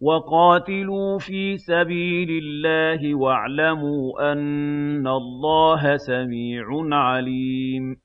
وَقَاتِلُوا فِي سَبِيلِ اللَّهِ وَاعْلَمُوا أَنَّ اللَّهَ سَمِيعٌ عَلِيمٌ.